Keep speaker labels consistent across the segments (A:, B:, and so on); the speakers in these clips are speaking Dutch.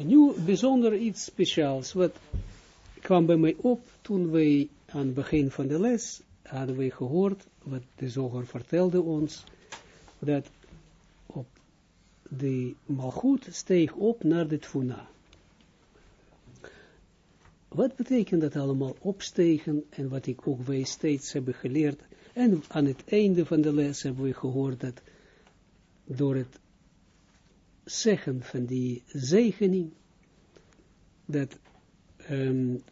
A: En nu bijzonder iets speciaals, wat kwam bij mij op toen wij aan het begin van de les hadden wij gehoord, wat de zoger vertelde ons, dat op de malgoed steeg op naar de tfuna. Wat betekent dat allemaal opstegen en wat ik ook wij steeds hebben geleerd en aan het einde van de les hebben we gehoord dat door het zeggen van die zegening, dat um,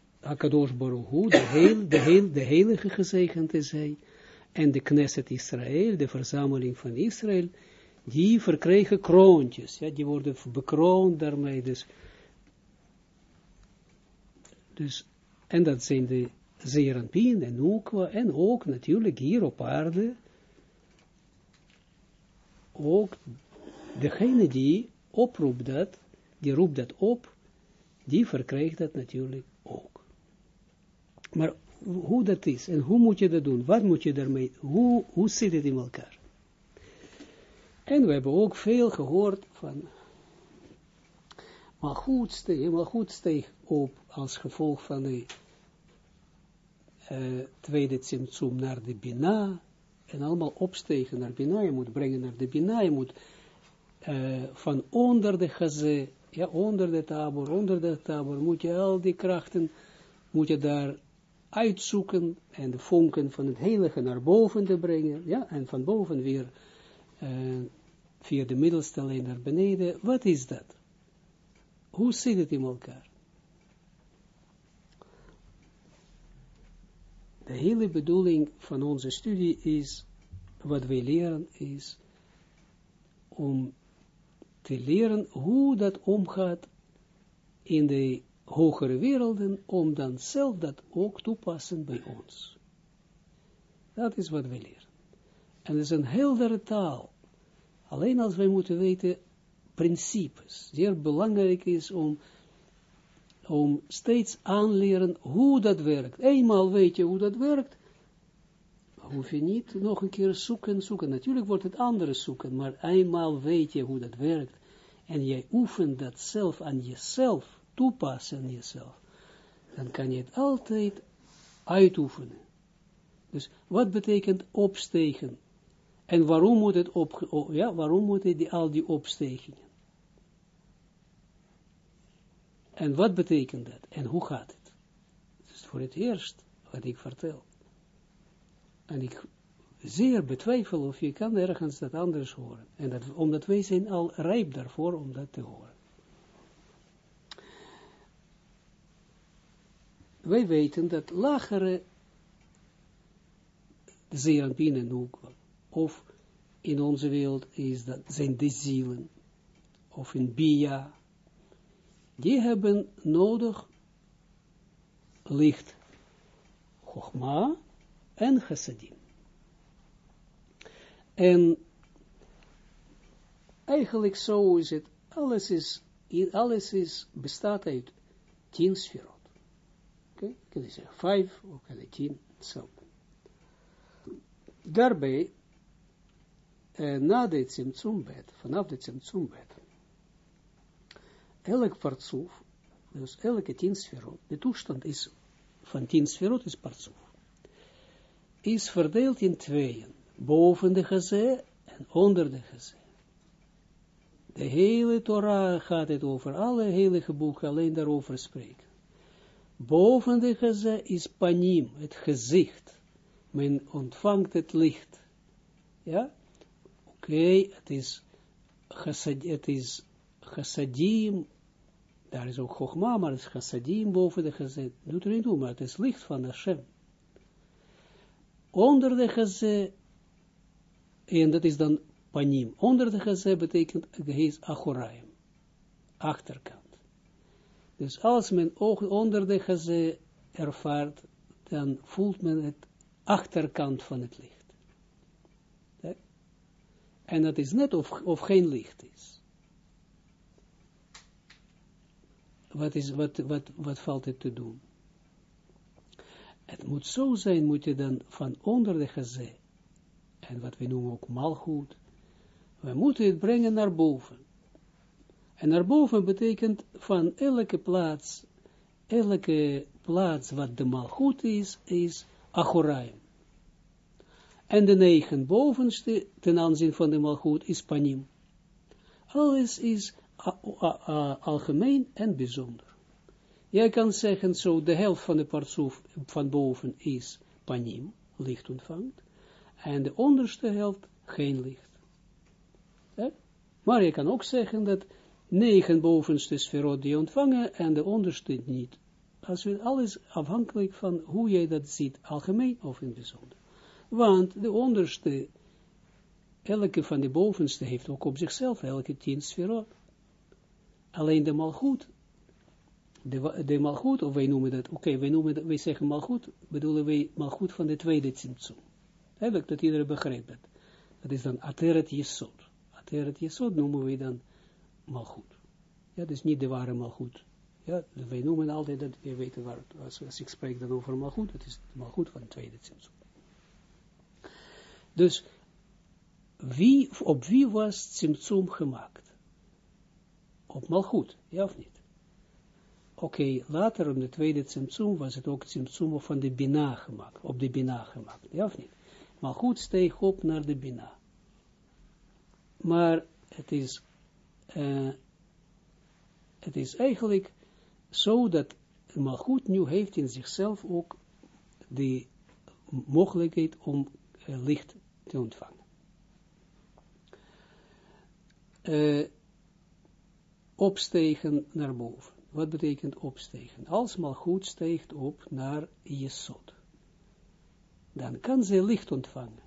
A: Baruch de, heel, de, de heilige gezegend is hij, en de Knesset Israël, de verzameling van Israël, die verkregen kroontjes, ja, die worden bekroond daarmee, dus, dus en dat zijn de Zeranpien en Nukwa, en ook natuurlijk hier op aarde, ook degene die oproept dat, die roept dat op, die verkrijgt dat natuurlijk ook. Maar hoe dat is en hoe moet je dat doen, wat moet je daarmee, hoe, hoe zit het in elkaar? En we hebben ook veel gehoord van, maar goed steeg, maar goed steeg op als gevolg van de uh, tweede Tsimtsum naar de Bina, en allemaal opstegen naar Bina, je moet brengen naar de Bina, je moet uh, van onder de gazé, ja, onder de tabor, onder de tabor, moet je al die krachten, moet je daar uitzoeken en de vonken van het heilige naar boven te brengen, ja, en van boven weer uh, via de middelste lijn naar beneden. Wat is dat? Hoe zit het in elkaar? De hele bedoeling van onze studie is, wat wij leren is, om te leren hoe dat omgaat in de hogere werelden, om dan zelf dat ook toepassen bij ons. Dat is wat we leren. En het is een heldere taal. Alleen als wij moeten weten principes. Zeer belangrijk is om, om steeds aanleren hoe dat werkt. Eenmaal weet je hoe dat werkt, hoef je niet nog een keer zoeken, zoeken. Natuurlijk wordt het andere zoeken, maar eenmaal weet je hoe dat werkt. En jij oefent dat zelf aan jezelf, toepassen aan jezelf. Dan kan je het altijd uitoefenen. Dus wat betekent opstegen? En waarom moet het op, ja, waarom moeten die, al die opstegingen? En wat betekent dat? En hoe gaat het? Dus voor het eerst wat ik vertel. En ik zeer betwijfel of je kan ergens dat anders horen. En dat, omdat wij zijn al rijp daarvoor om dat te horen. Wij weten dat lagere zeeranpien ook, of in onze wereld is dat, zijn de zielen, of in Bia, die hebben nodig licht, Chogma, en chassadim. En eigenlijk zo is het, alles is, alles is, bestaat uit tien sferot. Oké, okay? kan je zeggen vijf, of kan je tien, zo. Daarbij, eh, na de Tsimtsumbed, vanaf de Tsimtsumbed, elk partsoef, dus elke tien sferot, de toestand is, van tien sferot is partsoef is verdeeld in tweeën, boven de geze en onder de geze. De hele Torah gaat het over, alle heilige boeken alleen daarover spreken. Boven de geze is panim, het gezicht. Men ontvangt het licht. Ja? Oké, okay, het is het is chassadim, daar is ook chogma, maar het is chassadim boven de geze. Doet er niet toe, maar het is licht van Hashem onder de geze, en dat is dan panim, onder de geze betekent, is achoraim, achterkant. Dus als men ook onder de geze ervaart, dan voelt men het achterkant van het licht. En dat is net of, of geen licht is. Wat, is wat, wat, wat valt het te doen? Het moet zo zijn, moet je dan van onder de geze, en wat we noemen ook malgoed, we moeten het brengen naar boven. En naar boven betekent van elke plaats, elke plaats wat de malgoed is, is Achoraim. En de negen bovenste ten aanzien van de malgoed is Panim. Alles is algemeen en bijzonder. Jij kan zeggen, zo de helft van de partsoef van boven is Panim, licht ontvangt, en de onderste helft geen licht. Maar je kan ook zeggen dat negen bovenste sferot die ontvangen en de onderste niet. Als we alles afhankelijk van hoe jij dat ziet, algemeen of in bijzonder. Want de onderste, elke van de bovenste heeft ook op zichzelf elke tien sferot. Alleen de malgoed, de, de malgoed, of wij noemen dat, oké, wij noemen dat, wij zeggen malgoed, bedoelen wij malgoed van de tweede tzimtzum. Eigenlijk dat iedereen begrijpt het. Dat is dan ateret jesod. Ateret jesod noemen wij dan malgoed. Ja, dat is niet de ware malgoed. Ja, wij noemen altijd dat, je weet waar, als, ik spreek dan over malgoed, dat is malgoed van de tweede tzimtzum. Dus, wie, op wie was tzimtzum gemaakt? Op malgoed, ja of niet? Oké, later in de tweede tzimtzum was het ook tzimtzum van de bina gemaakt, op de bina gemaakt, ja of niet? Malgoed steeg op naar de bina. Maar het is, uh, het is eigenlijk zo dat Malchut nu heeft in zichzelf ook de mogelijkheid om uh, licht te ontvangen. Uh, opstegen naar boven. Wat betekent opstegen? Als Malchut steegt op naar Jesod, dan kan ze licht ontvangen.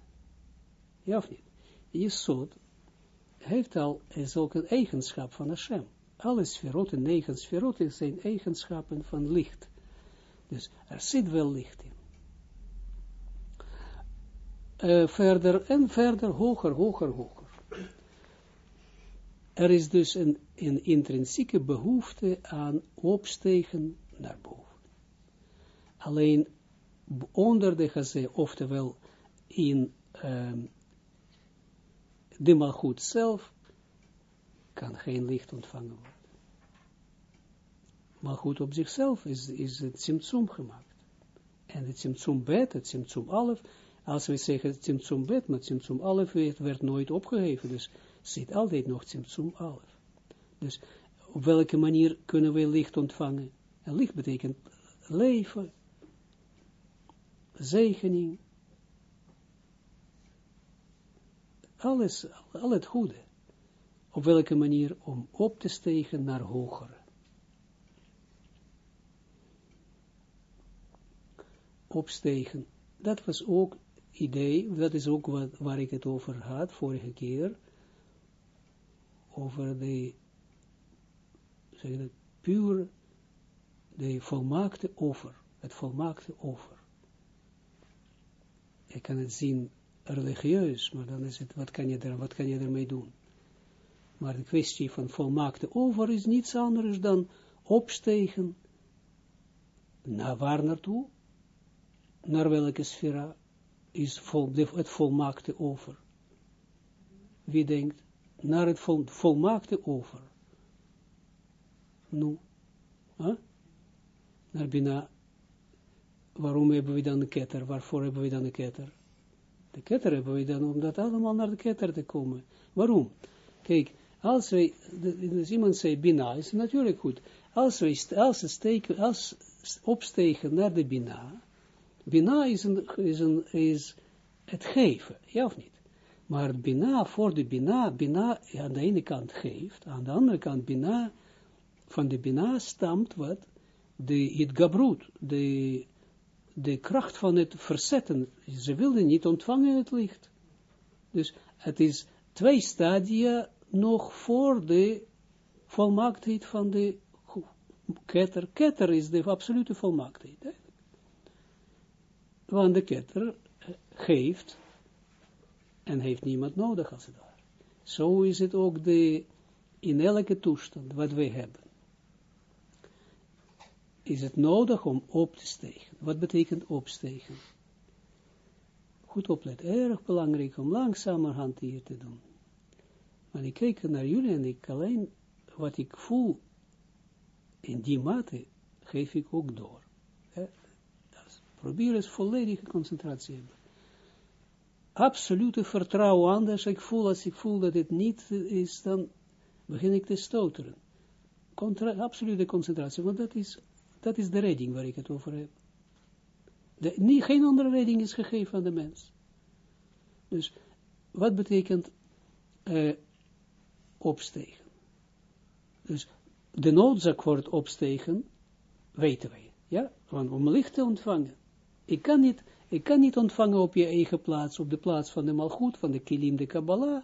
A: Ja of niet? Jesod heeft al, is ook een eigenschap van Hashem. Alle sferoten, negen sferoten zijn eigenschappen van licht. Dus er zit wel licht in. Uh, verder en verder, hoger, hoger, hoger. Er is dus een, een intrinsieke behoefte aan opstegen naar boven. Alleen onder de gazé, oftewel in um, de malgoed zelf, kan geen licht ontvangen worden. Malgoed op zichzelf is, is het simtsum gemaakt. En het simtsum bet, het simtsum alef, als we zeggen simtsum bet, maar simtsum alef werd, werd nooit opgeheven, dus zit altijd nog simtsum alef. Dus op welke manier kunnen we licht ontvangen? En licht betekent leven, zegening, alles, al het goede. Op welke manier om op te stegen naar hogere. Opstegen. Dat was ook idee, dat is ook wat, waar ik het over had vorige keer. Over de, zeg dat, puur, de volmaakte offer. Het volmaakte offer. Ik kan het zien religieus, maar dan is het, wat kan je, er, wat kan je ermee doen? Maar de kwestie van volmaakte over is niets anders dan opstegen. Naar waar naartoe? Naar welke sfera is vol, het volmaakte over? Wie denkt? Naar het vol, volmaakte over. Nu. Huh? Naar binnen. Waarom hebben we dan een ketter? Waarvoor hebben we dan een ketter? De ketter hebben we dan om dat allemaal naar de ketter te komen. Waarom? Kijk, als wij, als iemand zei Bina, is natuurlijk goed. Als wij als steken, als opstegen naar de Bina, Bina is, een, is, een, is het geven, ja of niet? Maar Bina, voor de Bina, Bina aan de ene kant geeft, aan de andere kant Bina, van de Bina stamt wat? De het Gabrut, de de kracht van het verzetten. Ze wilden niet ontvangen het licht. Dus het is twee stadia nog voor de volmaaktheid van de ketter. Ketter is de absolute volmaaktheid. Want de ketter eh, geeft en heeft niemand nodig als het ware. Zo is het ook de, in elke toestand wat wij hebben is het nodig om op te stegen. Wat betekent opstegen? Goed opletten, erg belangrijk om langzamerhand hier te doen. Maar ik kijk naar jullie en ik alleen wat ik voel, in die mate, geef ik ook door. probeer eens volledige concentratie hebben. Absolute vertrouwen, anders ik voel, als ik voel dat het niet is, dan begin ik te stoteren. Absolute concentratie, want dat is, dat is de redding waar ik het over heb. De, geen andere redding is gegeven aan de mens. Dus, wat betekent uh, opstegen? Dus, de noodzaak voor opstegen, weten wij. Ja, want om licht te ontvangen. Ik kan niet, ik kan niet ontvangen op je eigen plaats, op de plaats van de malgoed, van de kilim, de Kabbalah,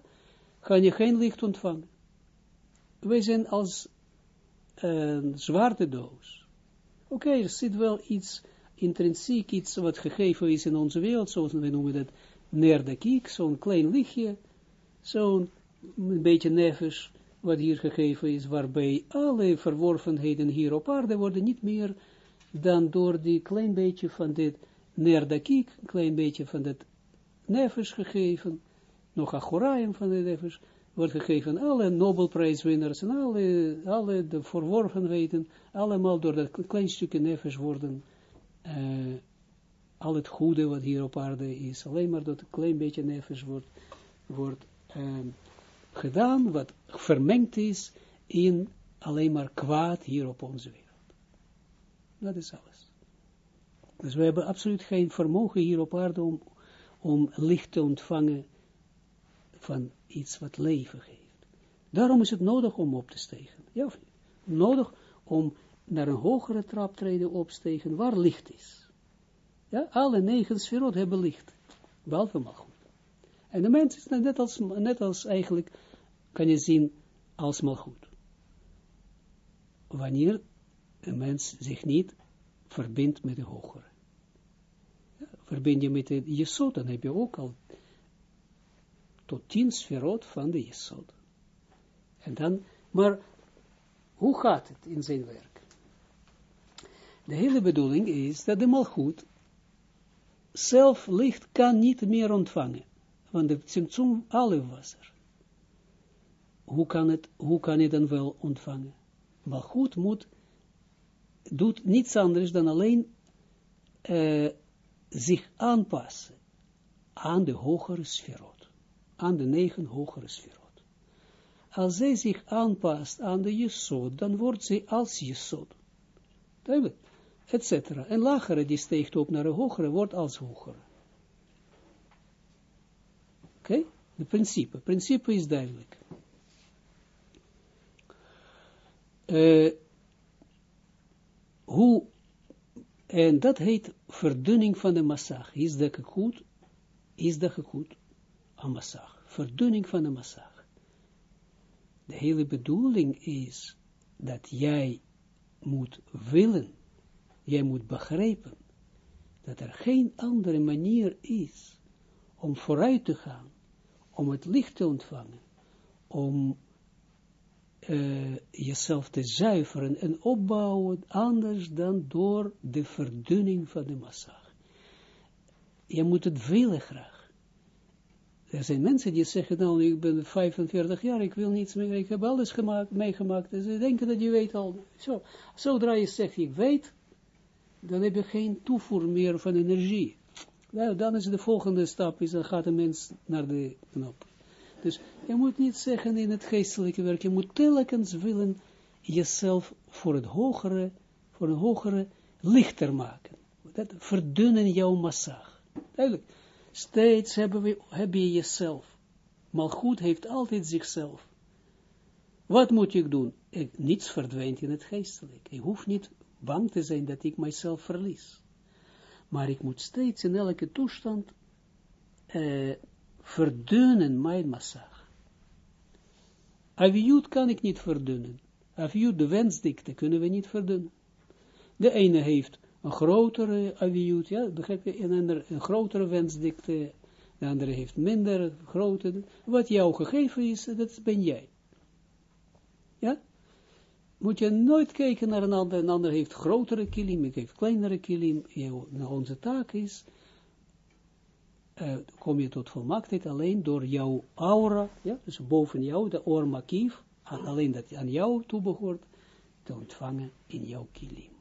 A: kan je geen licht ontvangen. Wij zijn als een zwarte doos. Oké, er zit wel iets intrinsiek, iets wat gegeven is in onze wereld, zoals we noemen dat nerdakiek, zo'n klein lichtje, zo'n beetje nefes, wat hier gegeven is, waarbij alle verworvenheden hier op aarde worden niet meer dan door die klein beetje van dit nerdakiek, een klein beetje van dat nefes gegeven, nog achoraim van de nefes, wordt gegeven alle Nobelprijswinnaars en alle, alle de verworvenheden, allemaal door dat klein stukje nefes worden, uh, al het goede wat hier op aarde is, alleen maar dat klein beetje nefes wordt, wordt uh, gedaan, wat vermengd is in alleen maar kwaad hier op onze wereld. Dat is alles. Dus we hebben absoluut geen vermogen hier op aarde om, om licht te ontvangen van iets wat leven geeft. Daarom is het nodig om op te stegen. Of niet? Nodig om naar een hogere traptreden opstegen waar licht is. Ja, alle negen sferot hebben licht. Behalve goed. En de mens is net als, net als eigenlijk, kan je zien, als goed. Wanneer een mens zich niet verbindt met de hogere. Verbind je met de jesot, dan heb je ook al tot tien sferot van de Jesod. En dan, maar hoe gaat het in zijn werk? De hele bedoeling is dat de malgoed zelf licht kan niet meer ontvangen, want de symptoom alle was er. Hoe kan het, hoe kan het dan wel ontvangen? Malgoed moet, doet niets anders dan alleen uh, zich aanpassen aan de hogere sferot aan de negen hogere sferot. Als zij zich aanpast aan de jesod, dan wordt zij als jesod. Duidelijk, etc. En lagere die steekt op naar een hogere, wordt als hogere. Oké, okay? de principe. principe is duidelijk. Uh, hoe, en dat heet verdunning van de massag. Is dat goed? Is dat goed? Amassag. Verdunning van de massag. De hele bedoeling is dat jij moet willen, jij moet begrijpen, dat er geen andere manier is om vooruit te gaan, om het licht te ontvangen, om uh, jezelf te zuiveren en opbouwen, anders dan door de verdunning van de massag. Je moet het willen graag. Er zijn mensen die zeggen, nou, ik ben 45 jaar, ik wil niets meer, ik heb alles gemaakt, meegemaakt. Ze denken dat je weet al. Zo, zodra je zegt, ik weet, dan heb je geen toevoer meer van energie. Nou, dan is de volgende stap, is, dan gaat de mens naar de knop. Dus je moet niet zeggen in het geestelijke werk, je moet telkens willen jezelf voor het hogere, voor een hogere lichter maken. Dat verdunnen jouw massag. Duidelijk. Steeds hebben we, heb je jezelf. goed heeft altijd zichzelf. Wat moet ik doen? Ik, niets verdwijnt in het geestelijk. Ik hoef niet bang te zijn dat ik mijzelf verlies. Maar ik moet steeds in elke toestand uh, verdunnen mijn massag. Aviut kan ik niet verdunnen. Aviut, de wensdikte, kunnen we niet verdunnen. De ene heeft een grotere aviut, ja, begrijp je, een, een grotere wensdikte, de andere heeft minder grote, wat jou gegeven is, dat ben jij. Ja? Moet je nooit kijken naar een ander, een ander heeft grotere kilim, ik heeft kleinere kilim, onze taak is, uh, kom je tot volmaaktheid alleen door jouw aura, ja, dus boven jou, de oormakief, alleen dat aan jou toebehoort, te ontvangen in jouw kilim.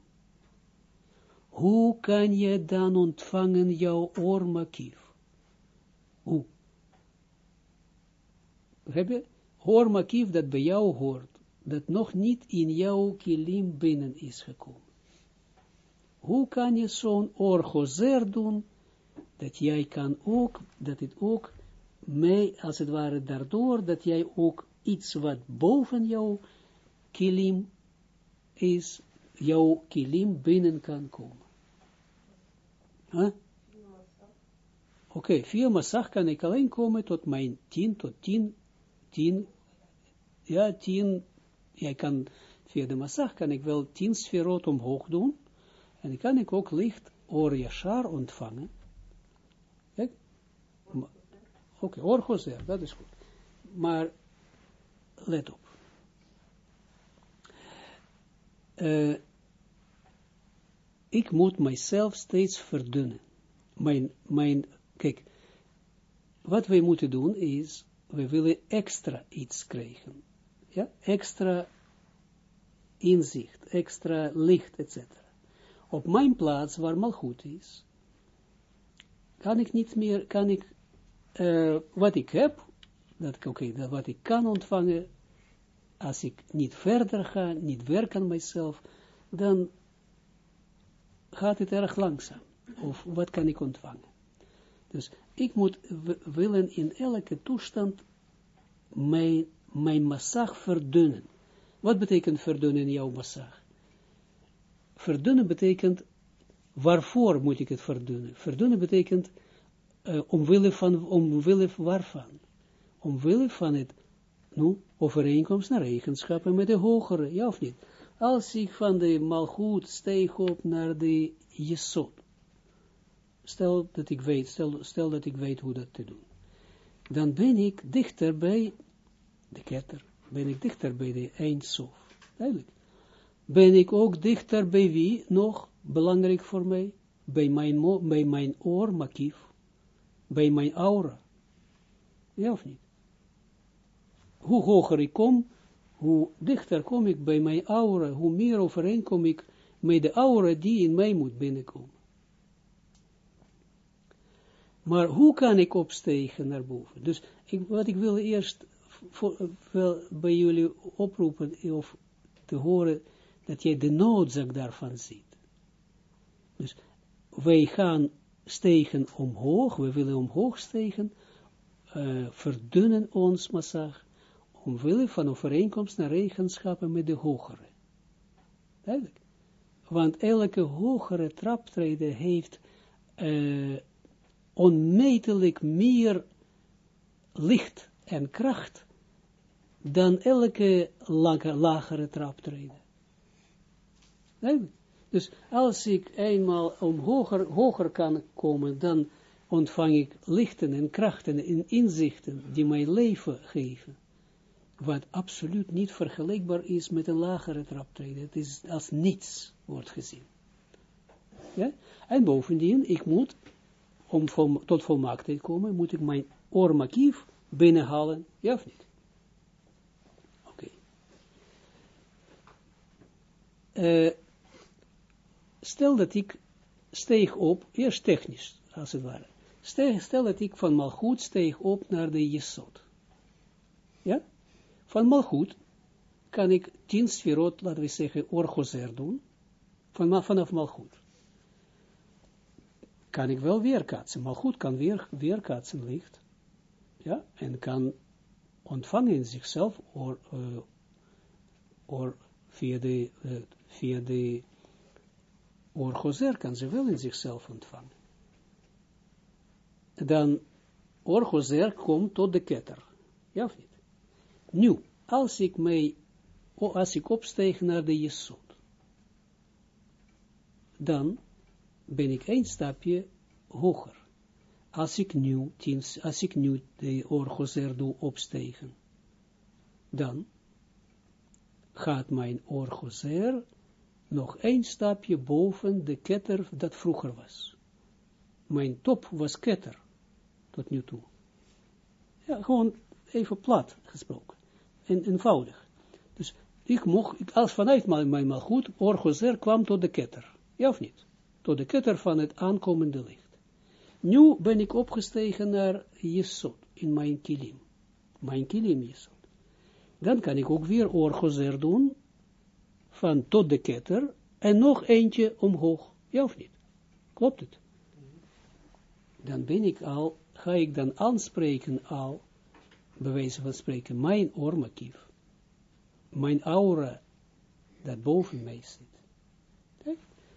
A: Hoe kan je dan ontvangen jouw oormakief? Hoe? Heb je? Oormakief dat bij jou hoort, dat nog niet in jouw kilim binnen is gekomen. Hoe kan je zo'n orgozer doen, dat jij kan ook, dat het ook mee, als het ware daardoor, dat jij ook iets wat boven jouw kilim is, jouw kilim binnen kan komen. Huh? Oké, okay, via massag kan ik alleen komen tot mijn 10 tot 10, 10, ja, 10, jij kan, via de massag kan ik wel 10 sferot omhoog doen, en kan ik ook licht or yashar ontvangen. Oké, okay, or dat is goed. Maar, let op. Uh, ik moet mijzelf steeds verdunnen. Mijn, mijn, kijk, wat wij moeten doen is, we willen extra iets krijgen. Ja, extra inzicht, extra licht, etc. Op mijn plaats, waar mal goed is, kan ik niet meer, kan ik, uh, wat ik heb, dat, oké, dat wat ik kan ontvangen, als ik niet verder ga, niet werk aan mijzelf, dan gaat het erg langzaam. Of wat kan ik ontvangen? Dus ik moet willen in elke toestand mijn, mijn massag verdunnen. Wat betekent verdunnen jouw massag? Verdunnen betekent, waarvoor moet ik het verdunnen? Verdunnen betekent, uh, omwille van, omwille waarvan? Omwille van het, nu, overeenkomst naar eigenschappen met de hogere, ja of niet? Als ik van de malgoed steeg op naar de jesot, stel dat ik weet, stel, stel dat ik weet hoe dat te doen, dan ben ik dichter bij de ketter, ben ik dichter bij de eindsof. Duidelijk. Ben ik ook dichter bij wie nog belangrijk voor mij? Bij mijn, bij mijn oor, makief, bij mijn aura. Ja of niet? Hoe hoger ik kom, hoe dichter kom ik bij mijn aura, hoe meer overeen kom ik met de aura die in mij moet binnenkomen. Maar hoe kan ik opstegen naar boven? Dus ik, wat ik wil eerst voor, wel bij jullie oproepen, of te horen, dat jij de noodzaak daarvan ziet. Dus wij gaan stegen omhoog, we willen omhoog stegen, uh, verdunnen ons massage, omwille van overeenkomst naar eigenschappen met de hogere. Duidelijk. Want elke hogere traptreden heeft uh, onmetelijk meer licht en kracht dan elke lagere, lagere traptreden. Duidelijk. Dus als ik eenmaal om hoger, kan komen, dan ontvang ik lichten en krachten en inzichten die mijn leven geven wat absoluut niet vergelijkbaar is met een lagere traptreden. Het is als niets wordt gezien. Ja? En bovendien, ik moet, om tot volmaaktheid te komen, moet ik mijn oormakief binnenhalen, ja of niet? Oké. Uh, stel dat ik steeg op, eerst technisch, als het ware. Stel, dat ik van Malchut steeg op naar de Jesod. Ja? Van Malchut kan ik tien sferot, laten we zeggen, orgozer doen, van, vanaf Malchut. Kan ik wel weerkaatsen. Malchut kan weer, weerkaatsen licht, ja, en kan ontvangen in zichzelf, uh, or via de, uh, via de orgozer kan ze wel in zichzelf ontvangen. Dan orgozer komt tot de ketter, ja of niet? Nu, als ik mij, als ik opsteeg naar de Jesod, dan ben ik een stapje hoger. Als ik nu, als ik nu de orgozer doe opstegen, dan gaat mijn orgozer nog een stapje boven de ketter dat vroeger was. Mijn top was ketter, tot nu toe. Ja, gewoon even plat gesproken en eenvoudig. Dus ik mocht, als vanuit mijn, mijn malgoed, Orgozer kwam tot de ketter. Ja of niet? Tot de ketter van het aankomende licht. Nu ben ik opgestegen naar Jesod, in mijn kilim. Mijn kilim Jesod. Dan kan ik ook weer Orgozer doen, van tot de ketter, en nog eentje omhoog. Ja of niet? Klopt het? Dan ben ik al, ga ik dan aanspreken al, bewijzen van spreken, mijn ormakief, mijn aura, dat boven mij zit.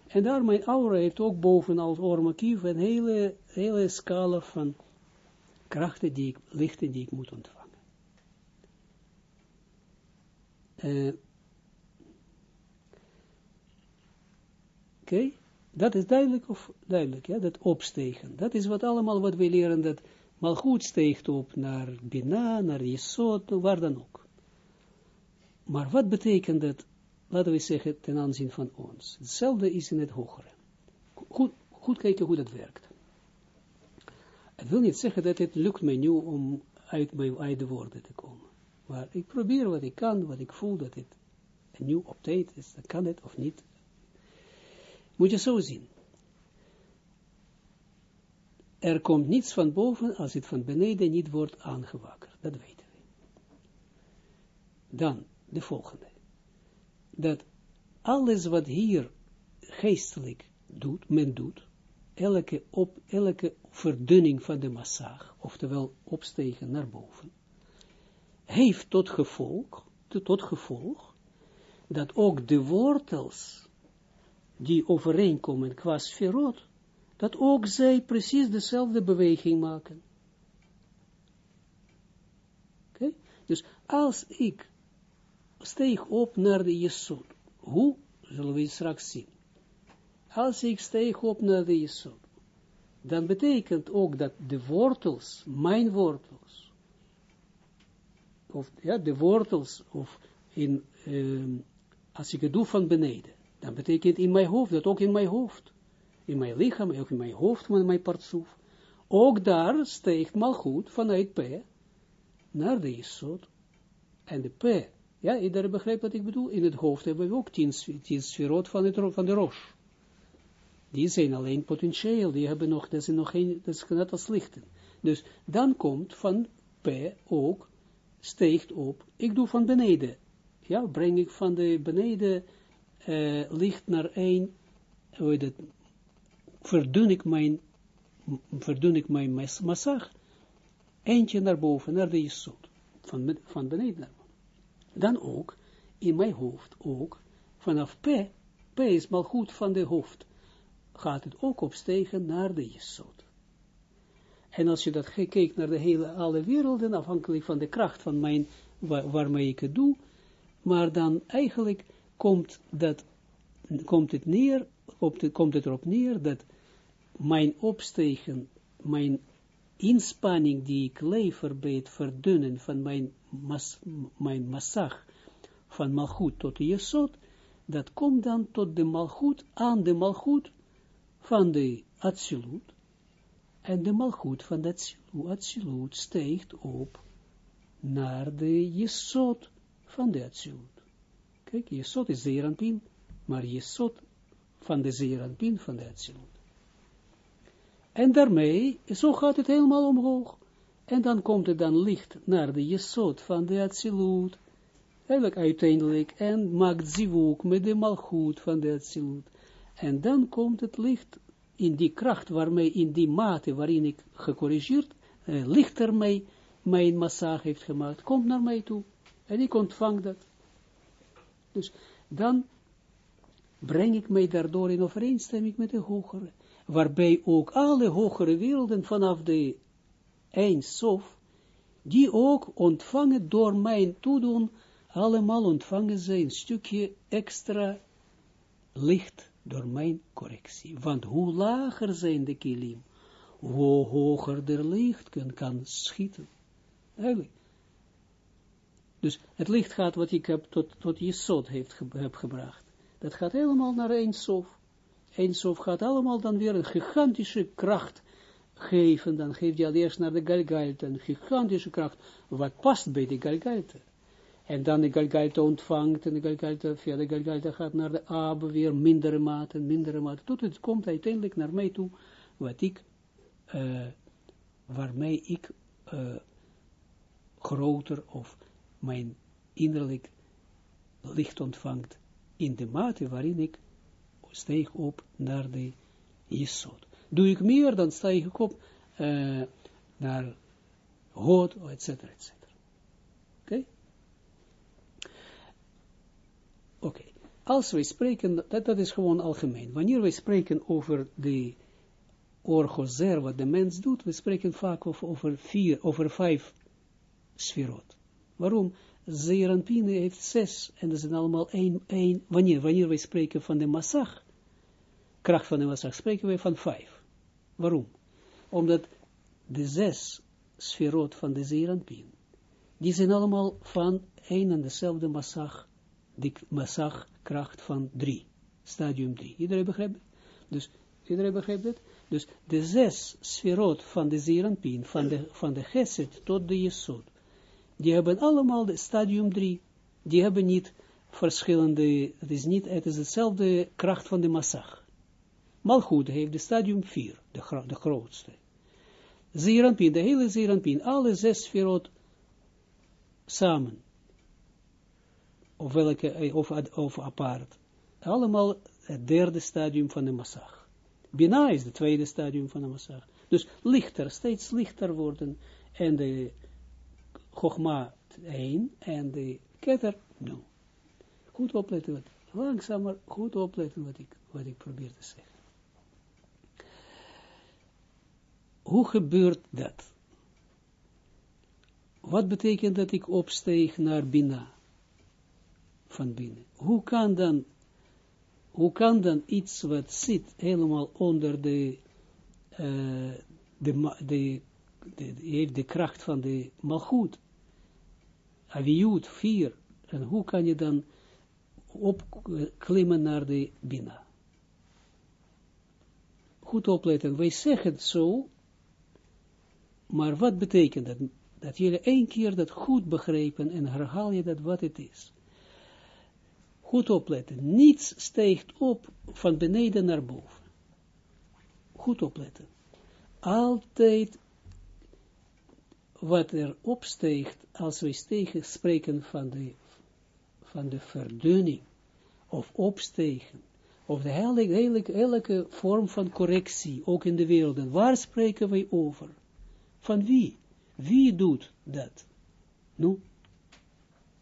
A: En daar mijn aura heeft ook boven als ormakief een hele, hele scala van krachten die ik, lichten die ik moet ontvangen. Uh, Oké, dat is duidelijk of duidelijk, ja, dat opstegen. Dat is wat allemaal wat we leren, dat maar goed steegt op naar Bina, naar Jesod, waar dan ook. Maar wat betekent dat, laten we zeggen, ten aanzien van ons? Hetzelfde is in het hogere. Goed, goed kijken hoe dat werkt. Het wil niet zeggen dat het lukt mij nu om uit, mijn, de woorden te komen. Maar ik probeer wat ik kan, wat ik voel dat het nu op is, dan kan het of niet. Moet je zo zien. Er komt niets van boven als het van beneden niet wordt aangewakkerd. Dat weten we. Dan de volgende. Dat alles wat hier geestelijk doet, men doet, elke, op, elke verdunning van de massage, oftewel opstegen naar boven, heeft tot gevolg, tot gevolg, dat ook de wortels die overeenkomen qua sferot, dat ook zij precies dezelfde beweging maken. Oké? Dus als ik steeg op naar de Jesod, hoe, zullen we straks zien. Als ik steeg op naar de Jesod, dan betekent ook dat de wortels, mijn wortels, of ja, de wortels, of in, uh, als ik het doe van beneden, dan betekent in mijn hoofd, dat ook in mijn hoofd, in mijn lichaam, ook in mijn hoofd, in mijn partsoef, ook daar steekt goed vanuit P naar de Jesod. En de P, ja, iedereen begrijpt wat ik bedoel, in het hoofd hebben we ook tien, tien sferot van, het, van de Rosh. Die zijn alleen potentieel, die hebben nog, dat is nog geen, dat is net als lichten. Dus dan komt van P ook, steekt op, ik doe van beneden, ja, breng ik van de beneden uh, licht naar één, hoe dat, verdun ik mijn, verdun ik mijn massag, eentje naar boven, naar de jesot, van, van beneden naar boven. Dan ook, in mijn hoofd ook, vanaf P, P is maar goed van de hoofd, gaat het ook opstegen naar de jesot. En als je dat kijkt naar de hele, alle werelden, afhankelijk van de kracht van mijn, waar, waarmee ik het doe, maar dan eigenlijk komt, dat, komt, het neer, op komt het erop neer dat mijn opstegen, mijn inspanning die ik lever bij het verdunnen van mijn, mijn massag, van malgoed tot de jesot, dat komt dan tot de malgoed, aan de malgoed van de absolute, en de malgoed van de absolute steekt op naar de jesot van de absolute. Kijk, Jesod is Zeranpin, maar Jesod van de Zeranpin van de Atsilut. En daarmee, zo gaat het helemaal omhoog. En dan komt het dan licht naar de Jesod van de Atsilut. Eigenlijk uiteindelijk, en maakt zivuk met de malgoed van de Atsilut. En dan komt het licht in die kracht waarmee, in die mate waarin ik gecorrigeerd, eh, licht mijn massage heeft gemaakt, komt naar mij toe. En ik ontvang dat. Dus dan breng ik mij daardoor in overeenstemming met de hogere, waarbij ook alle hogere werelden vanaf de Eindsof, die ook ontvangen door mijn toedoen, allemaal ontvangen ze een stukje extra licht door mijn correctie. Want hoe lager zijn de kilim, hoe hoger de licht kan, schieten. Eigenlijk. Dus het licht gaat wat ik heb tot, tot Jesod heeft heb gebracht. Dat gaat helemaal naar Eindsof. Eindsof gaat allemaal dan weer een gigantische kracht geven. Dan geeft hij al eerst naar de Galgalte een gigantische kracht. Wat past bij de Galgalte. en dan de Galgalta ontvangt, en de Galgalta, via de Galgalta gaat naar de Abe weer mindere mate, mindere mate, tot het komt uiteindelijk naar mij toe, wat ik, uh, waarmee ik uh, groter of mijn innerlijk licht ontvangt, in de mate waarin ik steeg op naar de Jesod. Doe ik meer, dan sta ik op uh, naar God, et cetera, et cetera. Oké? Oké. Als wij spreken, dat, dat is gewoon algemeen. Wanneer wij spreken over de orgozer, wat de mens doet, we spreken vaak over, over vier, over vijf sferot. Waarom? Zeeranpine heeft zes, en dat zijn allemaal één, één, wanneer, wanneer wij spreken van de massag, kracht van de massag, spreken wij van vijf. Waarom? Omdat de zes sferot van de Zeeranpien, die zijn allemaal van één en dezelfde massag, de kracht van drie, stadium drie. Iedereen begrijpt het? Dus, iedereen begrijpt het? Dus de zes sferot van de Zeeranpien, van de, van de Geset tot de Jesod, die hebben allemaal de stadium 3. Die hebben niet verschillende, het is niet, het is hetzelfde kracht van de massag. Malchut heeft de stadium 4, de, de grootste. Zeranpin, de hele Zeranpin, alle zes sferot samen. Of welke, of, of apart. Allemaal het derde stadium van de massag. Bina is het tweede stadium van de massag. Dus lichter, steeds lichter worden. En de Chogma 1 en de ketter 0. Goed opletten wat, langzamer goed opletten wat ik, wat ik probeer te zeggen. Hoe gebeurt dat? Wat betekent dat ik opsteeg naar binnen? Van binnen. Hoe kan dan, hoe kan dan iets wat zit helemaal onder de, uh, de, de de, heeft de kracht van de malgoed, aviut, vier, en hoe kan je dan opklimmen naar de bina? Goed opletten, wij zeggen het zo, maar wat betekent dat? Dat jullie één keer dat goed begrepen en herhaal je dat wat het is. Goed opletten, niets steekt op van beneden naar boven. Goed opletten. Altijd wat er opsteegt, als we stegen, spreken van de, van de verdunning, of opstegen, of de hele, elke vorm van correctie, ook in de wereld, waar spreken wij over? Van wie? Wie doet dat? Nu,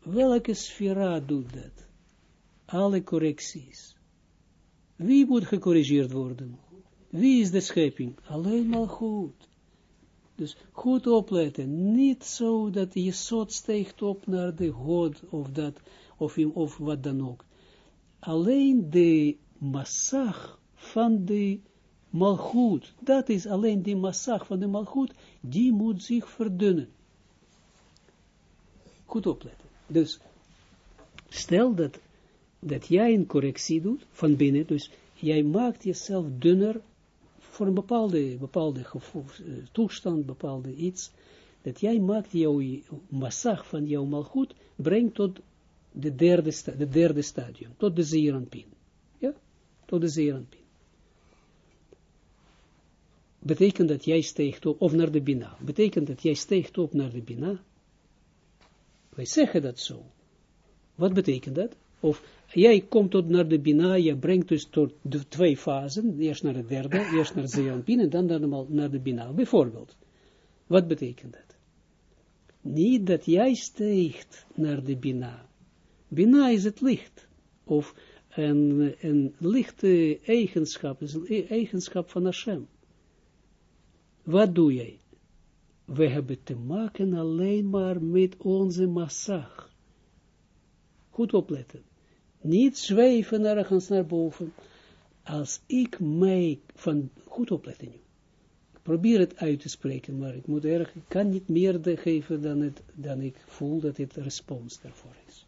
A: welke sfera doet dat? Alle correcties. Wie moet gecorrigeerd worden? Wie is de schepping? Alleen maar goed. Dus goed opletten, niet zo dat je zot steekt op naar de God of dat, of, of wat dan ook. Alleen de massag van de malgoed, dat is alleen die massag van de malgoed, die moet zich verdunnen. Goed opletten. Dus, stel dat, dat jij een correctie doet, van binnen, dus jij maakt jezelf dunner voor een bepaalde, bepaalde eh, toestand, bepaalde iets, dat jij maakt jouw massag van jouw malgoed, brengt tot de derde, de derde stadium, tot de zeeranpin. Ja, tot de zeeranpin. Betekent dat jij steegt op, of naar de bina, betekent dat jij steegt op naar de bina. Wij zeggen dat zo. Wat betekent dat? Of jij komt tot naar de Bina, je brengt dus tot de twee fasen, eerst naar de derde, eerst naar Zeranpin en dan naar de Bina, bijvoorbeeld. Wat betekent dat? Niet dat jij steegt naar de Bina. Bina is het licht, of een, een lichte eigenschap, is een e-, eigenschap van Hashem. Wat doe jij? We hebben te maken alleen maar met onze massag. Goed opletten niet zweven ergens naar boven, als ik mij van, goed opletten nu, ik probeer het uit te spreken, maar ik moet erg, ik kan niet meer geven dan, het, dan ik voel dat het respons daarvoor is.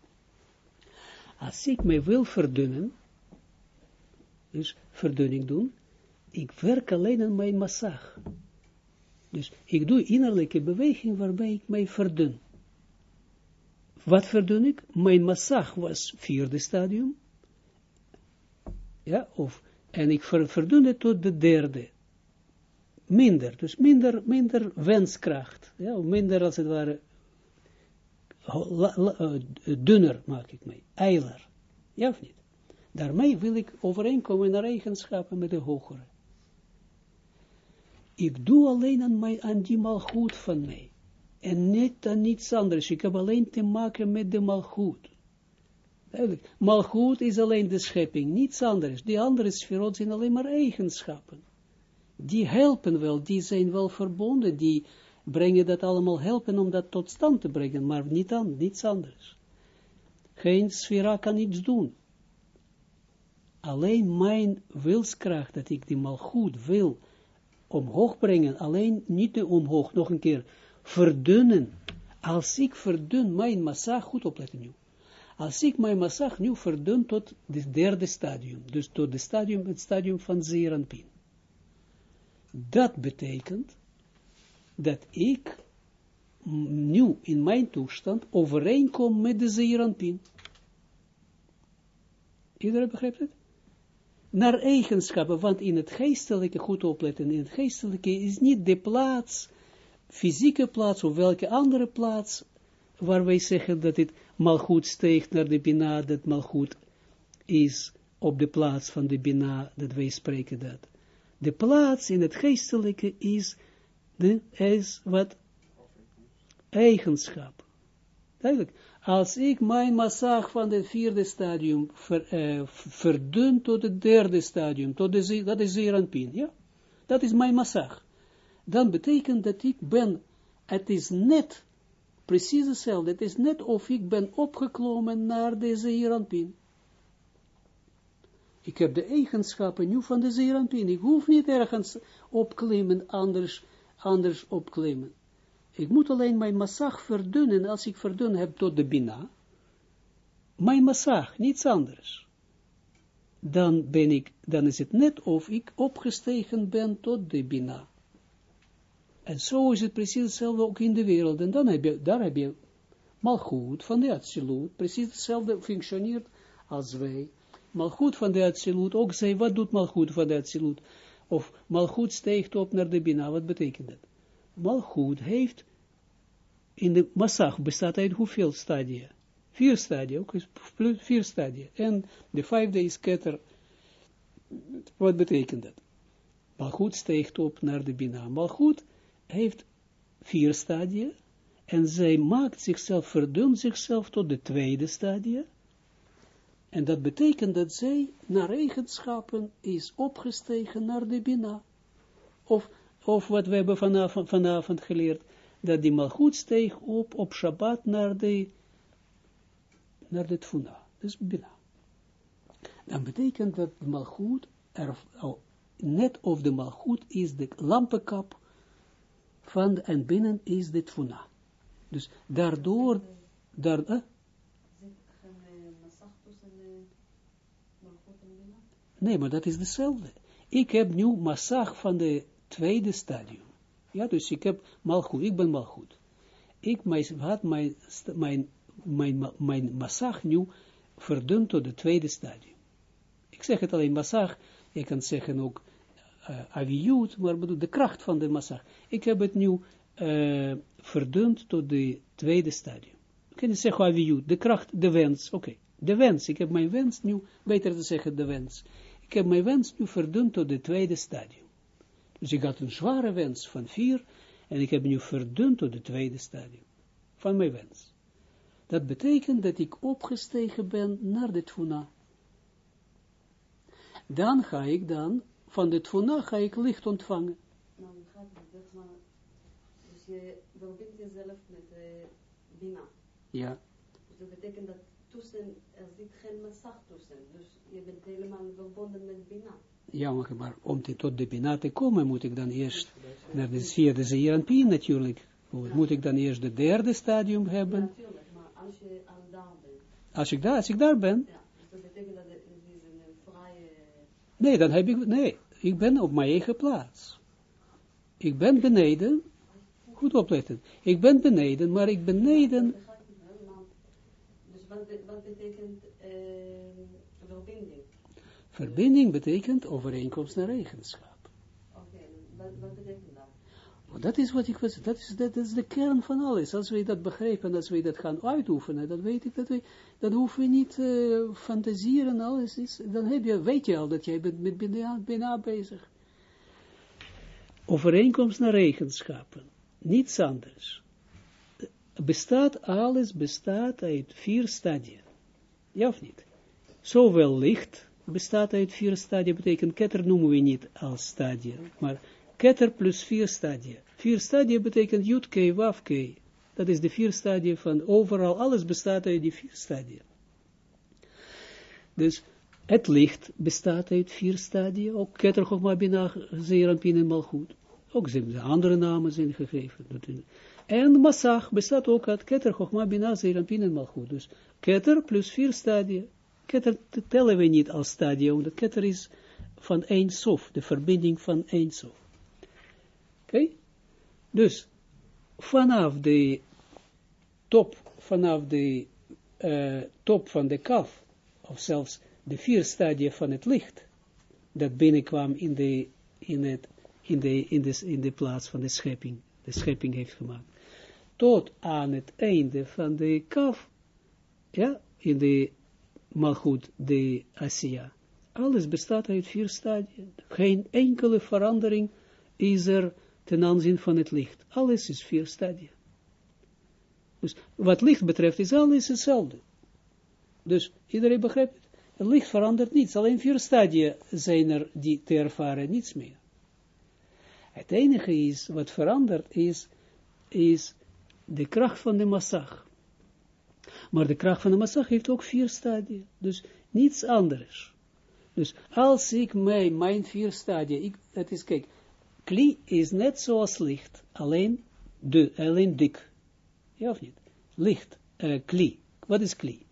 A: Als ik mij wil verdunnen, dus verdunning doen, ik werk alleen aan mijn massag. Dus ik doe innerlijke beweging waarbij ik mij verdun. Wat verdun ik? Mijn massag was vierde stadium. Ja, of, en ik ver, verdun het tot de derde. Minder, dus minder, minder wenskracht. Ja, minder als het ware, uh, dunner maak ik mij, eiler. Ja of niet? Daarmee wil ik overeenkomen naar eigenschappen met de hogere. Ik doe alleen aan, mij, aan die van mij. En niet aan niets anders. Ik heb alleen te maken met de malgoed. Malgoed is alleen de schepping, niets anders. Die andere sferot zijn alleen maar eigenschappen. Die helpen wel, die zijn wel verbonden, die brengen dat allemaal helpen om dat tot stand te brengen, maar niet aan, niets anders. Geen sfera kan iets doen. Alleen mijn wilskracht, dat ik die malgoed wil omhoog brengen, alleen niet de omhoog, nog een keer, verdunnen. Als ik verdun mijn massa, goed opletten nu. Als ik mijn massa nu verdun tot het derde stadium, dus tot het stadium, het stadium van Zeranpin. Dat betekent dat ik nu in mijn toestand overeenkom met de Zeranpin. Iedereen begrijpt het? Naar eigenschappen, want in het geestelijke, goed opletten, in het geestelijke is niet de plaats fysieke plaats of welke andere plaats, waar wij zeggen dat het malgoed steekt naar de Bina, dat malgoed is op de plaats van de Bina, dat wij spreken dat. De plaats in het geestelijke is, de, is wat? Eigenschap. Duidelijk. Als ik mijn massag van het vierde stadium ver, uh, verdun tot het derde stadium, tot dat is zeer pin, ja? Dat is mijn massag dan betekent dat ik ben, het is net, precies hetzelfde, het is net of ik ben opgeklommen naar de Zeeranpin. Ik heb de eigenschappen nu van de Zeeranpin, ik hoef niet ergens opklimmen, anders, anders opklimmen. Ik moet alleen mijn massag verdunnen, als ik verdun heb tot de Bina, mijn massag, niets anders. Dan ben ik, dan is het net of ik opgestegen ben tot de Bina. En zo is het precies hetzelfde ook in de wereld. En dan heb je, daar heb je malgoed van de absolute, precies hetzelfde functioneert als wij. Malgoed van de absolute, ook zij, wat doet malgoed van de absolute? Of malgoed steekt op naar de bina, wat betekent dat? Malgoed heeft, in de massag bestaat uit hoeveel stadia? Vier stadia, ook vier stadia. En de vijfde is ketter. Wat betekent dat? Malgoed steekt op naar de bina. Malgoed heeft vier stadia, en zij maakt zichzelf, verdunt zichzelf tot de tweede stadia, en dat betekent dat zij naar eigenschappen is opgestegen naar de Bina. Of, of wat we hebben vanavond, vanavond geleerd, dat die malgoed steeg op op Shabbat naar de, naar de Tfuna. Dus Bina. Dan betekent dat de er, oh, net of de malgoed is de lampenkap van en binnen is dit funa. Dus daardoor, daar, eh? Nee, maar dat is dezelfde. Ik heb nu massag van de tweede stadium. Ja, dus ik heb malgoed, ik ben malgoed. Ik had mijn, mijn, mijn, mijn massag nu verdund tot de tweede stadium. Ik zeg het alleen massag, je kan zeggen ook uh, aviut, maar bedoel, de kracht van de massa. Ik heb het nu uh, verdund tot de tweede stadium. Kan niet zeggen aviut, de kracht, de wens, oké. De wens, ik heb mijn wens nu, beter te zeggen de wens. Ik heb mijn wens nu verdund tot de tweede stadium. Dus ik had een zware wens van vier, en ik heb nu verdund tot de tweede stadium van mijn wens. Dat betekent dat ik opgestegen ben naar de tfuna. Dan ga ik dan van de tfuna ga ik licht ontvangen.
B: Nou, gaat dat maar, dus je verbindt jezelf met de bina.
A: Ja.
B: Dus dat betekent dat tussen, er zit geen massag tussen, dus je bent helemaal verbonden met bina.
A: Ja, maar om te, tot de bina te komen, moet ik dan eerst naar de via de Zeeranpien natuurlijk. Moet ik dan eerst het derde stadium hebben?
B: Ja, natuurlijk, maar als je al daar bent.
A: Als ik daar, als ik daar ben?
B: Ja, dus dat betekent dat
A: Nee, dan heb ik, nee, ik ben op mijn eigen plaats. Ik ben beneden, goed opletten, ik ben beneden, maar ik beneden,
B: wat, be- wat betekent eh, verbinding?
A: Verbinding betekent overeenkomst naar eigenschap.
B: Oké, wat, wat betekent dat?
A: Is wat ik was, dat is, dat is de kern van alles. Als we dat begrijpen, als we dat gaan uitoefenen, dan weet ik dat we, dan hoeven we niet eh fantaseren, alles is, dan heb je, weet je al dat jij bent met bijna bezig. Overeenkomst naar eigenschappen, niets anders. Bestaat, alles bestaat uit vier stadia. Ja of niet? Zowel licht bestaat uit vier stadia, betekent ketter noemen we niet als stadia, maar ketter plus vier stadia. Vier stadia betekent jut k, waf k. Dat is de vier stadia van overal, alles bestaat uit die vier stadia. Dus het licht bestaat uit vier stadia, ook ketter, chogma, bina, zeerampin en malchut. Ook zijn er andere namen zijn gegeven. En massag bestaat ook uit ketter, chogma, bina, zeerampin en malchut. Dus ketter plus vier stadia. Ketter te- tellen we niet als stadia, omdat ketter is van één sof, de verbinding van één sof. Oké? Dus, vanaf de top, vanaf de eh, top van de kaf, of zelfs de vier stadia van het licht, dat binnenkwam in de, in het, in de, in de, in de plaats van de schepping, de schepping heeft gemaakt, tot aan het einde van de kaf, ja, in de malgoed, de Asiya. Alles bestaat uit vier stadia. Geen enkele verandering is er ten aanzien van het licht. Alles is vier stadia. Dus wat licht betreft is alles hetzelfde. Dus iedereen begrijpt het. Het licht verandert niets. Alleen vier stadia zijn er die te ervaren, niets meer. Het enige is, wat verandert is, is de kracht van de massag. Maar de kracht van de massag heeft ook vier stadia. Dus niets anders. Dus als ik mij, mijn vier stadia, ik, dat is, kijk, kli is net zoals licht, alleen, de, alleen dik. Ja of niet? Licht, eh kli. Wat is kli?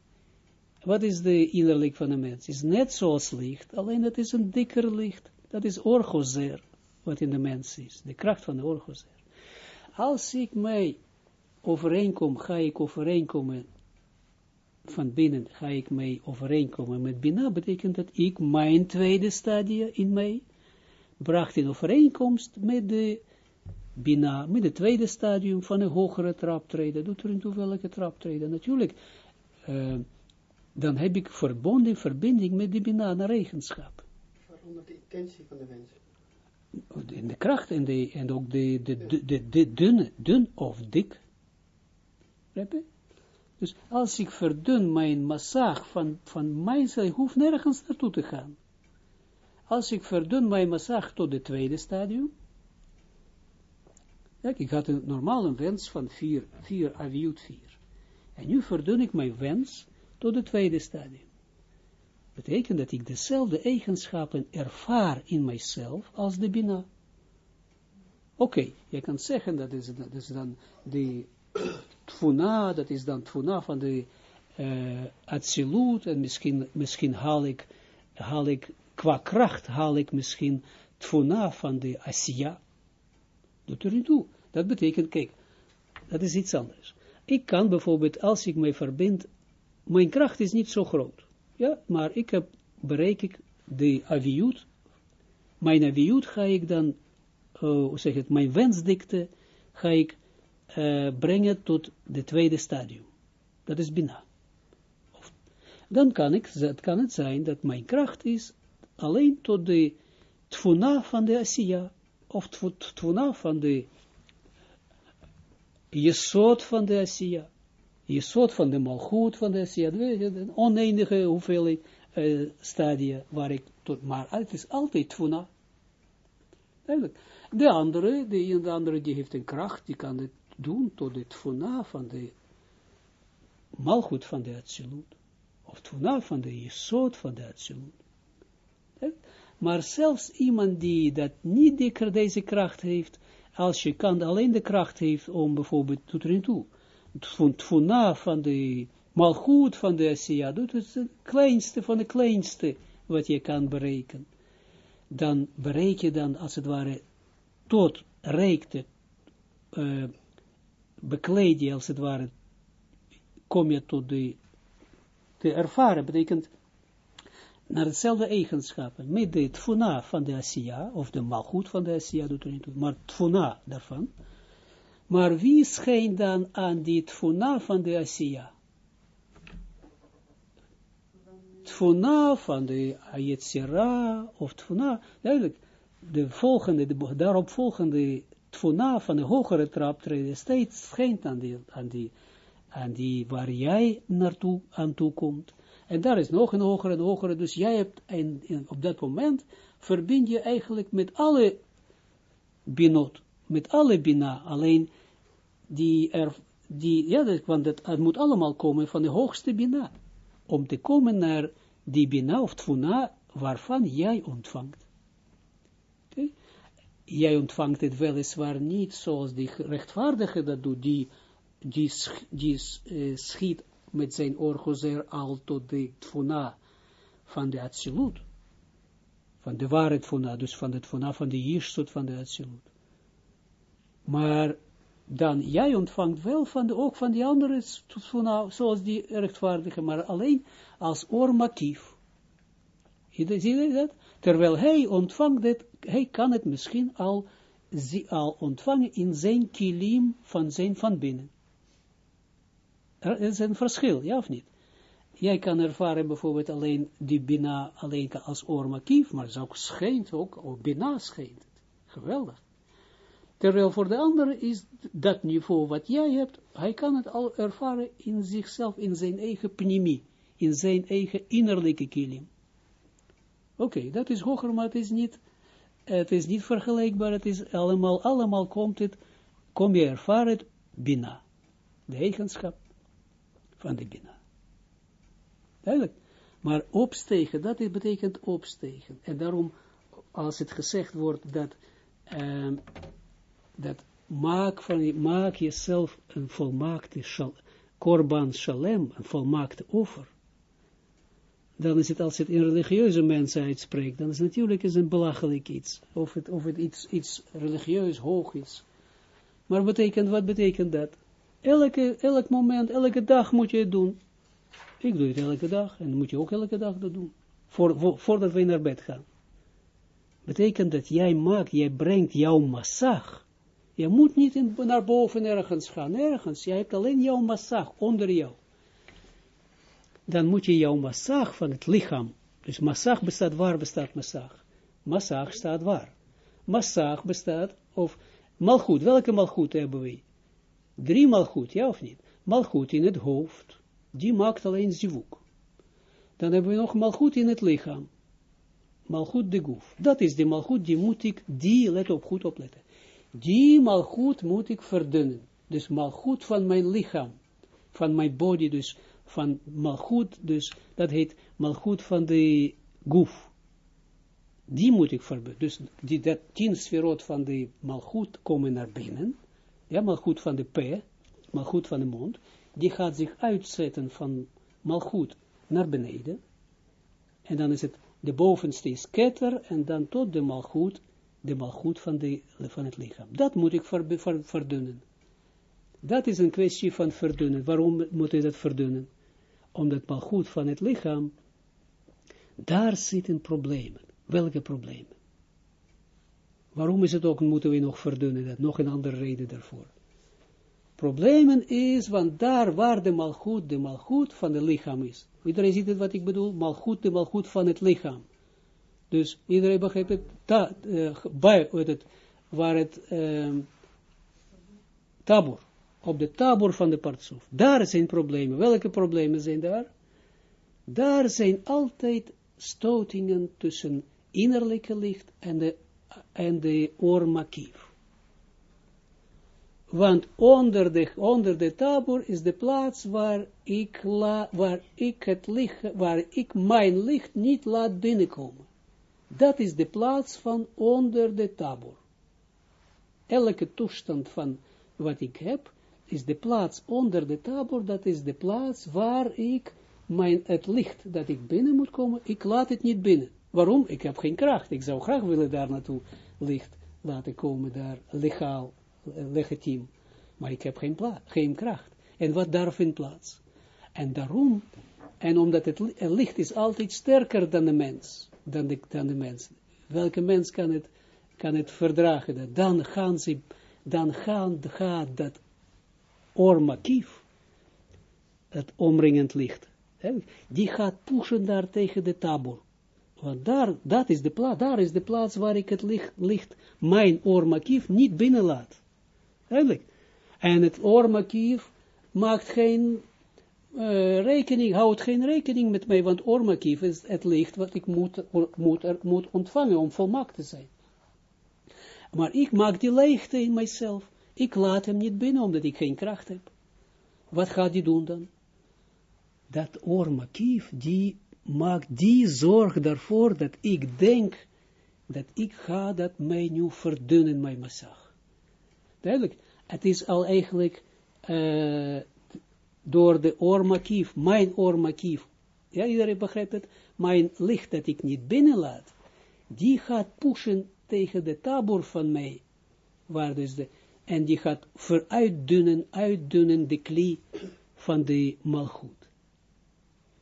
A: Wat is de innerlijk van een mens? is net zoals licht, alleen het is een dikker licht. Dat is orgozer, wat in de mens is. De kracht van de orgozer. Als ik mij overeenkom, ga ik overeenkomen van binnen, ga ik mij overeenkomen met Bina, betekent dat ik mijn tweede stadia in mij bracht in overeenkomst met de Bina, met het tweede stadium van een hogere traptreden. Doet er toe welke traptreden? Natuurlijk, uh, dan heb ik verbonden, verbinding met de Bina naar eigenschap.
C: Waaronder de intentie van de wens.
A: In de kracht en, de, en ook de, de, de, de, de dunne, dun of dik. Dus als ik verdun mijn massag van, van mijzelf, hoef nergens naartoe te gaan. Als ik verdun mijn massag tot het tweede stadium, Kijk, ik had een normale wens van 4, 4 aviut 4. En nu verdun ik mijn wens tot het tweede stadium. Betekent dat ik dezelfde eigenschappen ervaar in mijzelf als de Bina. Oké, je kan zeggen dat is, dan de tfuna, dat is dan tfuna van de uh, absolute, en misschien, misschien haal ik, haal ik, qua kracht haal ik misschien tfuna van de asiya. Doet er niet toe. Dat betekent, kijk, dat is iets anders. Ik kan bijvoorbeeld, als ik mij verbind, mijn kracht is niet zo groot. Ja, maar ik heb, bereik ik de aviut, mijn aviut ga ik dan, uh, hoe zeg het, mijn wensdikte ga ik uh, brengen tot de tweede stadium. Dat is Bina. Dan kan, ik, kan het zijn dat mijn kracht is alleen tot de tfuna van de Asiya, of tfuna van de jesot van de Asiya, jesot van de malgoed van de Asiya, een oneindige hoeveelheid uh, stadia waar ik tot, maar het is altijd tfuna. De andere, de, de andere die heeft een kracht, die kan het doen tot het tfuna van de malgoed van de Atsilut, of tfuna van de jesot van de Atsilut. Maar zelfs iemand die dat niet de, deze kracht heeft, als je kan alleen de kracht heeft om bijvoorbeeld tot erin toe, tfuna van de malgoed van de Asiya, dat is het kleinste van de kleinste wat je kan bereiken. Dan bereik je dan als het ware tot reikte, uh, je als het ware, kom je tot de te ervaren, betekent naar hetzelfde eigenschappen, met de tfuna van de Asiya, of de malgoed van de Asiya doet er niet maar tfuna daarvan. Maar wie schijnt dan aan die tfuna van de Asiya? Tfuna van de Ayetzira, of tfuna, duidelijk, de volgende, de daarop volgende tfuna van de hogere traptreden steeds schijnt aan die, aan die, aan die waar jij naartoe aan toe komt. En daar is nog een hogere en hogere, dus jij hebt, en, op dat moment verbind je eigenlijk met alle binot, met alle bina, alleen die er, die, ja, want het, moet allemaal komen van de hoogste bina, om te komen naar die bina of tfuna, waarvan jij ontvangt. Jij ontvangt het weliswaar niet zoals die rechtvaardige dat doet, die, die, die uh, schiet met zijn orgozer al tot de tfuna van de absolute. Van de ware tfuna, dus van de tfuna van de jirsut van de absolute. Maar dan jij ontvangt wel van de, ook van die andere tfuna, zoals die rechtvaardige, maar alleen als oormatief. Zie je dat? Terwijl hij ontvangt het, hij kan het misschien al, al ontvangen in zijn kilim van zijn van binnen. Er is een verschil, ja of niet? Jij kan ervaren bijvoorbeeld alleen die Bina alleen als oormakief, maar ook schijnt ook, ook Bina schijnt. Geweldig. Terwijl voor de andere is dat niveau wat jij hebt, hij kan het al ervaren in zichzelf, in zijn eigen pnimi, in zijn eigen innerlijke kilim. Oké, dat is hoger, maar het is niet, het is niet vergelijkbaar, het is allemaal, allemaal komt het, kom je ervaren het Bina, de eigenschap van de Bina. Duidelijk. Maar opstegen, dat betekent opstegen. En daarom, als het gezegd wordt dat, uh, dat maak, van, maak jezelf een volmaakte shal, korban shalem, een volmaakte offer, dan is het, als het in religieuze mensen uitspreekt, dan is het natuurlijk is een belachelijk iets. Of het, of het iets, iets religieus hoog is. Maar betekent, wat betekent dat? Elke, elk moment, elke dag moet je het doen. Ik doe het elke dag en moet je ook elke dag dat doen. Voor, voordat we naar bed gaan. Betekent dat jij maakt, jij brengt jouw massag. Je moet niet in, naar boven ergens gaan, ergens. Jij hebt alleen jouw massag onder jou. Dan moet je jouw massag van het lichaam. Dus massag bestaat, waar bestaat massag? Massag staat waar? Massag bestaat, of malgoed, welke malgoed hebben we? Drie malgoed, ja of niet? Malgoed in het hoofd, die maakt alleen zivuk. Dan hebben we nog malgoed in het lichaam. Malgoed de goef. Dat is de malgoed, die moet ik, die, let op, goed opletten. Die malgoed moet ik verdunnen. Dus malgoed van mijn lichaam, van mijn body, dus van malgoed, dus dat heet malgoed van de goef. Die moet ik verdunnen. Dus die, dat tien sferot van de malgoed komen naar binnen ja, malgoed van de P, malgoed van de mond, die gaat zich uitzetten van malgoed naar beneden, en dan is het de bovenste is ketter, en dan tot de malgoed, de malgoed van, de, van het lichaam. Dat moet ik ver, ver, verdunnen. Dat is een kwestie van verdunnen. Waarom moet je dat verdunnen? Omdat malgoed van het lichaam, daar zitten problemen. Welke problemen? Waarom is het ook, moeten we nog verdunnen? Dat nog een andere reden daarvoor. Problemen is, want daar waar de malgoed, de malgoed van het lichaam is. Iedereen ziet het wat ik bedoel? Malgoed, de malgoed van het lichaam. Dus iedereen begrijpt het, ta, uh, bij, het waar het uh, tabor, op de tabor van de partsoef. Daar zijn problemen. Welke problemen zijn daar? Daar zijn altijd stotingen tussen innerlijke licht en de en de oormakief. Want onder de, onder de is de plaats waar ik, waar ik het licht, waar ik mijn licht niet laat binnenkomen. Dat is de plaats van onder de tabor. Elke toestand van wat ik heb, is de plaats onder de tabor, dat is de plaats waar ik mijn, het licht dat ik binnen moet komen, ik laat het niet binnen. Waarom? Ik heb geen kracht. Ik zou graag willen daar naartoe licht laten komen, daar legaal, eh, legitiem. Maar ik heb geen, geen kracht. En wat daar vindt plaats? En daarom En omdat het, het licht is altijd sterker dan de mens, dan de, dan de mens. Welke mens kan het, kan het verdragen? Dan gaan ze, dan gaan, gaat dat ormakief, het omringend licht, die gaat pushen daar tegen de tabor. Want daar, dat is de plaats, daar is de plaats waar ik het licht, mijn oormakief niet binnenlaat. Eigenlijk. En het oormakief maakt geen eh, rekening, houdt geen rekening met mij, want oormakief is het licht wat ik moet, moet, moet ontvangen om volmaakt te zijn. Maar ik maak die leegte in mijzelf. Ik laat hem niet binnen, omdat ik geen kracht heb. Wat gaat hij doen dan? Dat oormakief, die maakt die zorg daarvoor dat ik denk dat ik ga dat mij nu verdunnen, mijn massag. Duidelijk, het is al eigenlijk uh, door de oormakief, mijn oormakief, ja, iedereen begrijpt het, mijn licht dat ik niet binnenlaat, die gaat pushen tegen de tabor van mij, waar dus de, en die gaat veruitdunnen, uitdunnen de klie van de malgoed.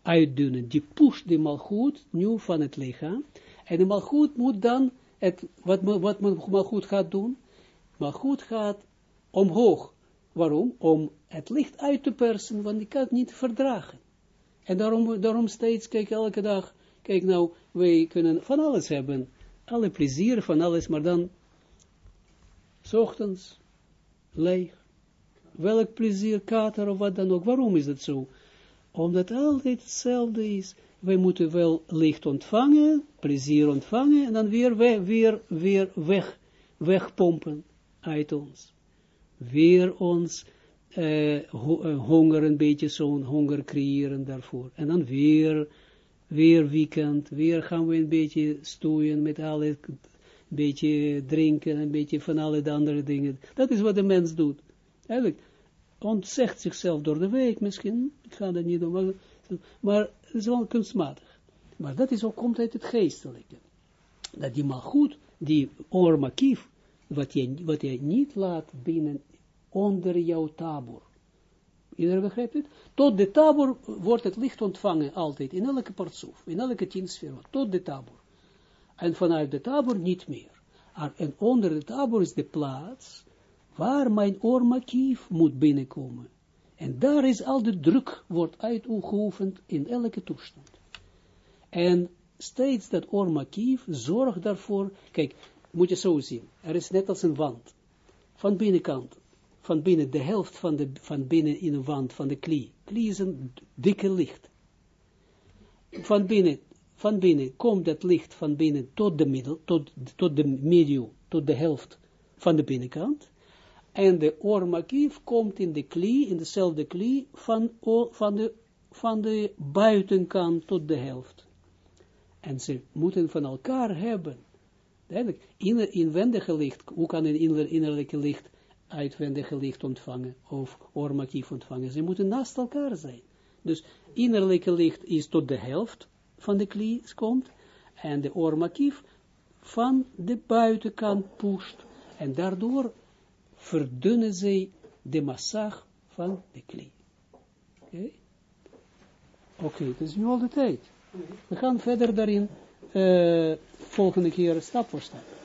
A: Uitdunnen, die pusht de malgoed nu van het lichaam, en de malgoed moet dan, het, wat, wat malgoed gaat doen, malgoed gaat omhoog. Waarom? Om het licht uit te persen, want die kan het niet verdragen. En daarom, daarom steeds, kijk, elke dag, kijk nou, wij kunnen van alles hebben, alle plezier van alles, maar dan, s ochtends, leeg. Welk plezier, kater of wat dan ook. Waarom is dat zo? Omdat altijd hetzelfde is. Wij moeten wel licht ontvangen, plezier ontvangen, en dan weer, weer, weer, weer weg, wegpompen uit ons. Weer ons uh, honger, een beetje zo'n honger creëren daarvoor. En dan weer, weer weekend, weer gaan we een beetje stoeien met alle, een beetje drinken, een beetje van alle de andere dingen. Dat is wat de mens doet. Eigenlijk, ontzegt zichzelf door de week misschien, ik ga dat niet doen, maar, maar het is wel kunstmatig. Maar dat is ook, komt uit het geestelijke. Dat die goed, die ormakief, wat je, wat je niet laat binnen onder jouw tabor. Iedereen begrijpt het? Tot de tabor wordt het licht ontvangen altijd, in elke partsoef, in elke tiensfeer, tot de tabor. En vanuit de tabor niet meer. En onder de tabor is de plaats waar mijn oormakief moet binnenkomen. En daar is al de druk, wordt uitgeoefend in elke toestand. En steeds dat oormakief zorgt daarvoor, kijk, moet je zo zien, er is net als een wand, van binnenkant, van binnen, de helft van, de, van binnen in de wand van de klie. Klie is een dikke licht. Van binnen, van binnen komt dat licht van binnen tot de middel, tot, tot de medium, tot de helft van de binnenkant. En de oormakief komt in de klie, in dezelfde klie, van, van, de, van de buitenkant tot de helft. En ze moeten van elkaar hebben. Duidelijk, in, inwendige licht, hoe kan een innerlijke licht uitwendige licht ontvangen, of oormakief ontvangen. Ze moeten naast elkaar zijn. Dus innerlijke licht is tot de helft van de klies komt, en de oormakief van de buitenkant pusht, en daardoor verdunnen zij de massag van de klie. Oké? Oké, okay, dat is nu al de tijd. We gaan verder daarin, uh, volgende keer stap voor stap.